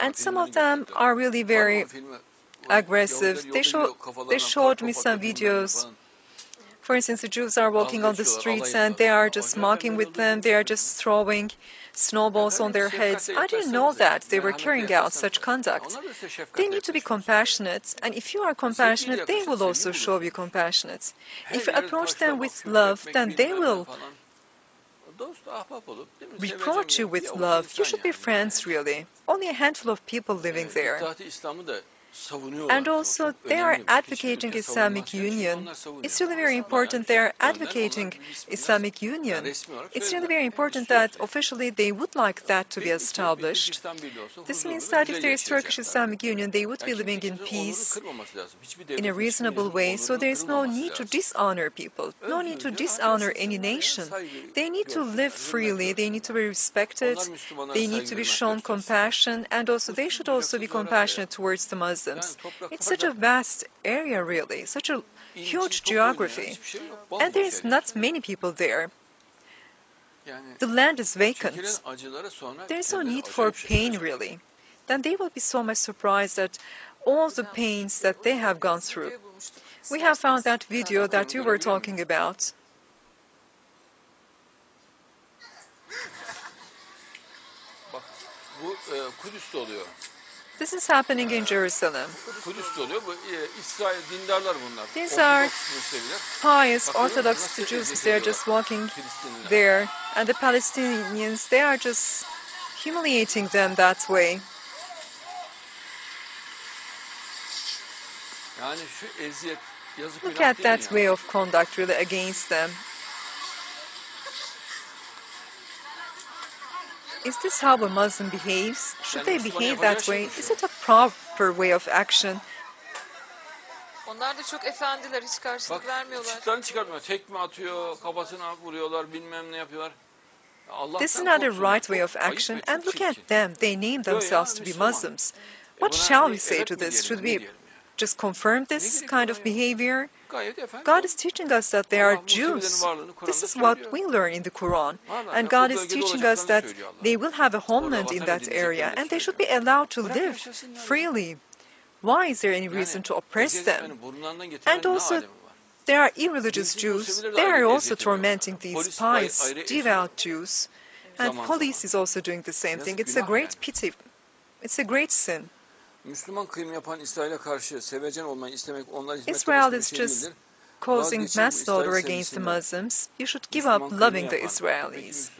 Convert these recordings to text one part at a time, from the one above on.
And some of them are really very aggressive. They show they showed me some videos. For instance, the Jews are walking on the streets and they are just mocking with them. They are just throwing snowballs on their heads. I didn't know that they were carrying out such conduct. They need to be compassionate, and if you are compassionate, they will also show you compassionate. If you approach them with love, then they will reproach you with love. You should be friends, really. Only a handful of people living there. And also, they are advocating Islamic Union. It's really very important they are advocating Islamic Union. It's really very important that officially they would like that to be established. This means that if there is Turkish Islamic Union, they would be living in peace in a reasonable way, so there is no need to dishonor people, no need to dishonor any nation. They need to live freely, they need to be respected, they need to be shown compassion, and also they should also be compassionate towards the Muslims. Muslims. It's such a vast area, really, such a huge geography, and there is not many people there. The land is vacant. There is no need for pain, really. Then they will be so much surprised at all the pains that they have gone through. We have found that video that you were talking about. Bu Kudüs'te oluyor. This is happening in Jerusalem. Kudüs'te oluyor. Bu İsrail dindarlar bunlar. These are pious Orthodox Jews. They're just walking there, and the Palestinians, they are just humiliating them that way. Yani şu eziyet yazık Look at that way of conduct really against them. Is this how a Muslim behaves? Should they behave that way? Is it a proper way of action? Onlar da çok efendiler, hiç karşılık Bak vermiyorlar. çıtlarını çıkartmıyor. Tekme atıyor, kafasına vuruyorlar, bilmem ne yapıyorlar. Allah'tan This is not a right way of action. And look at them. They name themselves to be Muslims. What shall we say to this? Should we diyelim ya? Just confirm this kind of behavior? God is teaching us that they are Jews. This is what we learn in the Quran. And God is teaching us that they will have a homeland in that area and they should be allowed to live freely. Why is there any reason to oppress them? etmenin burnundan getiren And also. There are irreligious Jews. They are also tormenting these pious, devout Jews. And police is also doing the same thing. It's a great pity. It's a great sin. Müslüman kıyım yapan İsrail'e karşı sevecen olmayı istemek onlara hizmette Israel is just causing mass slaughter against the. Muslims. You should give up loving the Israelis.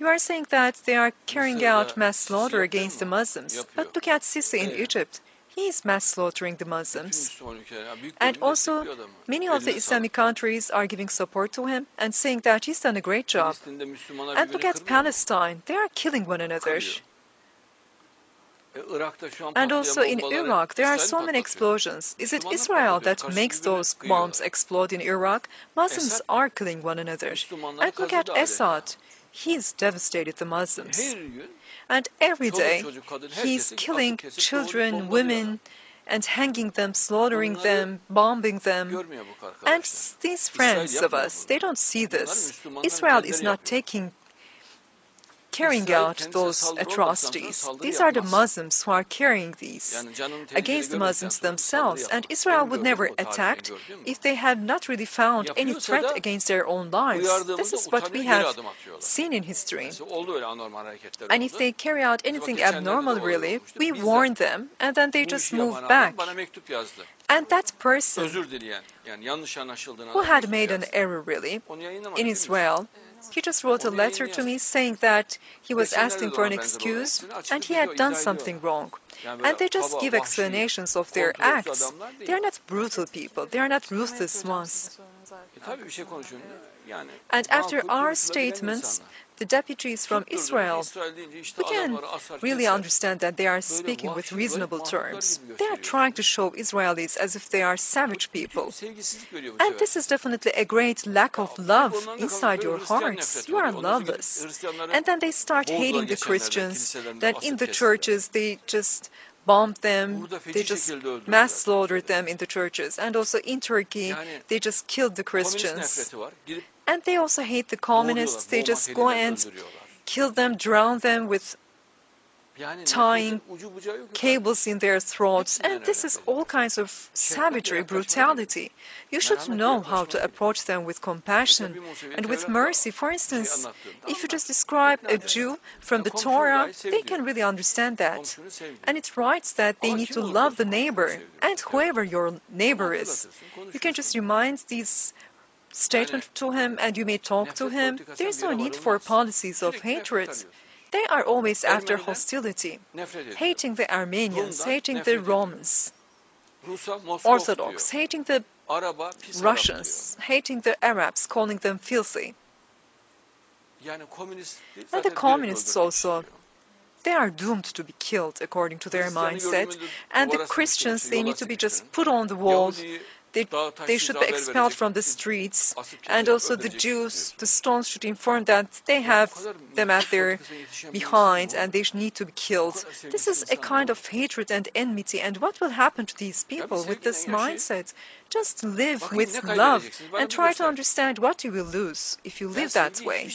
You are saying that they are carrying out mass slaughter against the? Muslims. But look at Sisi in? Egypt. He is mass slaughtering the Muslims. Müslüman ülkeler, yani büyük And also, many of the Islamic countries are giving support to him and saying that he's done a great job. And look at? Palestine. They are killing one another. And also in Iraq, there are so many explosions. Is it Israel that makes those bombs explode in Iraq? Muslims are killing one another. And look at. Assad. He's devastated the Muslims. And every day, he's killing children, women, and hanging them, slaughtering them, bombing them. And these friends of us, they don't see this. Israel is not taking carrying out those saldırı olmadıktan sonra atrocities. These are the. Muslims who are carrying these Yani canını tehlikede against the Muslims themselves. And. Israel would never attack if they had not really found any threat against their own lives. This is what we have seen in history. Mesela oldu öyle anormal hareketler And if they carry out anything abnormal, really, we warn them and then they just move back. adam bana mektup yazdı. And that person Özür dileyen, yani yanlış anlaşıldığına who had made an error, really, in? Israel, he just wrote a letter to me saying that he was asking for an excuse and he had done something wrong. Yani böyle And they just give explanations of their acts. They are not brutal people. They are not ruthless ones. sizin sorunuz tabii bir şey konuşuyorum. Yani And after our statements, the deputies from Israel İsrail deyince işte we can really understand that they are speaking with reasonable terms. They are trying to show Israelis as if they are savage people. sevgisizlik veriyor bu And this is definitely a great lack of love onların da kalmış, inside your hearts. You are oluyor. Ondan sonra gidip loveless. And then they start hating the Christians. kiliselerinde Then in the churches, they just just bombed them, they just mass slaughtered them in the churches. And also in Turkey, they just killed the Christians. And they also hate the communists, they just go and kill them, drown them with tying cables in their throats, and this is all kinds of savagery, brutality. You should know how to approach them with compassion and with mercy. For instance, if you just describe a Jew from the Torah, they can really understand that. And it writes that they need to love the neighbor, and whoever your neighbor is. You can just remind these statements to him and you may talk to him. There is no need for policies of hatred. They are always after hostility, hating the Armenians, hating the Romans, Orthodox, hating the Russians, hating the Arabs, calling them filthy. And the communists also, they are doomed to be killed according to their mindset. And the Christians, they need to be just put on the wall they, they should be expelled from the streets. And also the Jews, the stones should inform that they have them at their behind and they need to be killed. This is a kind of hatred and enmity. And what will happen to these people with this mindset? Just live with love and try to understand what you will lose if you live that way.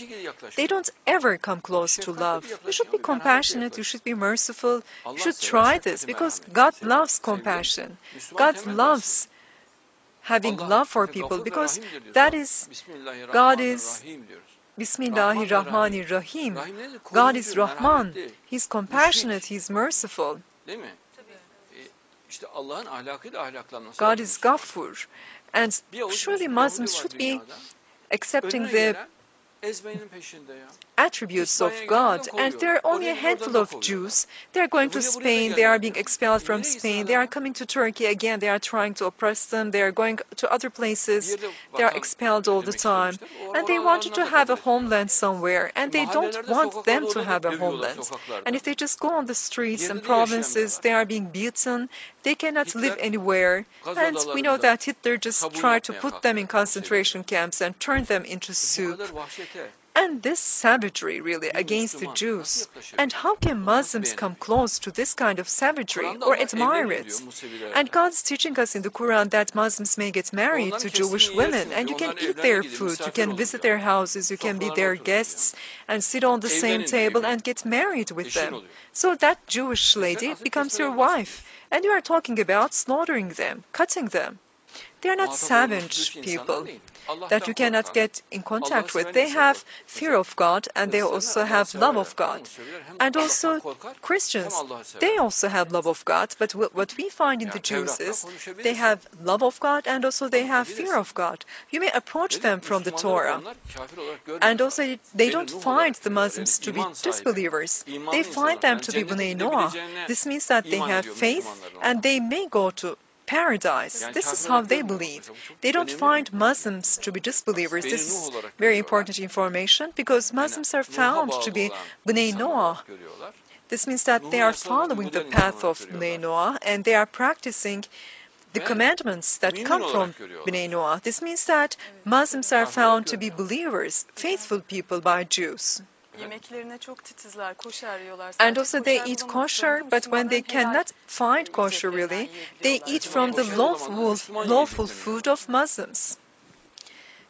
They don't ever come close to love. You should be compassionate, you should be merciful, you should try this because God loves compassion. God loves having love for people because that is God is Bismillahirrahmanirrahim. God is Rahman. He's compassionate, He's merciful. God is Gafur. And surely Muslims should be accepting the attributes of God. And there are only a handful of Jews. They are going to Spain. They are being expelled from Spain. They are coming to Turkey again. They are trying to oppress them. They are going to other places. They are expelled all the time. And they wanted to have a homeland somewhere. And they don't want them to have a homeland. And if they just go on the streets and provinces, they are being beaten. They cannot live anywhere. And we know that Hitler just tried to put them in concentration camps and turn them into soup. And this savagery, really, against the Jews. And how can Muslims come close to this kind of savagery or admire it? And God's teaching us in the Quran that Muslims may get married to Jewish women, and you can eat their food, you can visit their houses, you can be their guests, and sit on the same table and get married with them. So that Jewish lady becomes your wife, and you are talking about slaughtering them, cutting them. They are not savage people that you cannot get in contact with. They have fear of God and they also have love of God. And also Christians, they also have love of God. But what we find in the Jews is they have love of God and also they have fear of God. You may approach them from the Torah. And also they don't find the Muslims to be disbelievers. They find them to be B'nai Noah. This means that they have faith and they may go to paradise. This is how they believe. They don't find Muslims to be disbelievers. This is very important information because Muslims are found to be Bnei Noah. This means that they are following the path of Bnei Noah and they are practicing the commandments that come from Bnei Noah. This means that Muslims are found to be believers, faithful people by Jews. Yemeklerine çok titizler, kosher yiyorlar. And also they eat kosher, but when they cannot find kosher really, they eat from the lawful, lawful food of Muslims.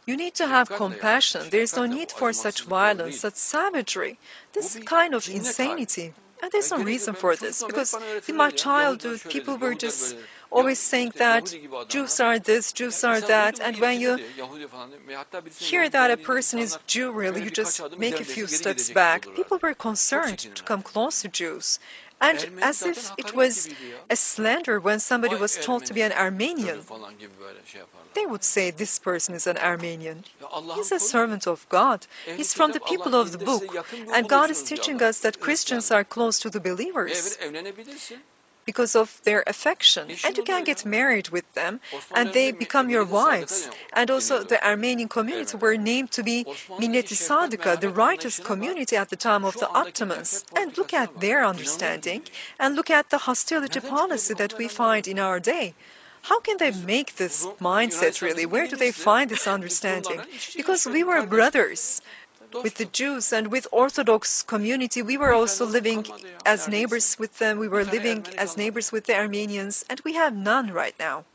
You need to have compassion. There is no need for such violence, such savagery, this kind of insanity. And there's no reason for this because in my childhood, people were just always saying that Jews are this, Jews are that, and when you hear that a person is Jew, really, you just make a few steps back. People were concerned to come close to Jews. And as if it was a slander when somebody was told to be an Armenian, they would say this person is an Armenian. He's a servant of God. He's from the people of the book. And God is teaching us that Christians are close to the believers because of their affection. And you can get married with them, and they become your wives. And also, the Armenian community were named to be Millet-i Sadıka, the righteous community at the time of the Ottomans. And look at their understanding, and look at the hostility policy that we find in our day. How can they make this mindset really? Where do they find this understanding? Because we were brothers. With the Jews and with Orthodox community. We were also living as neighbors with them. We were living as neighbors with the Armenians, and we have none right now.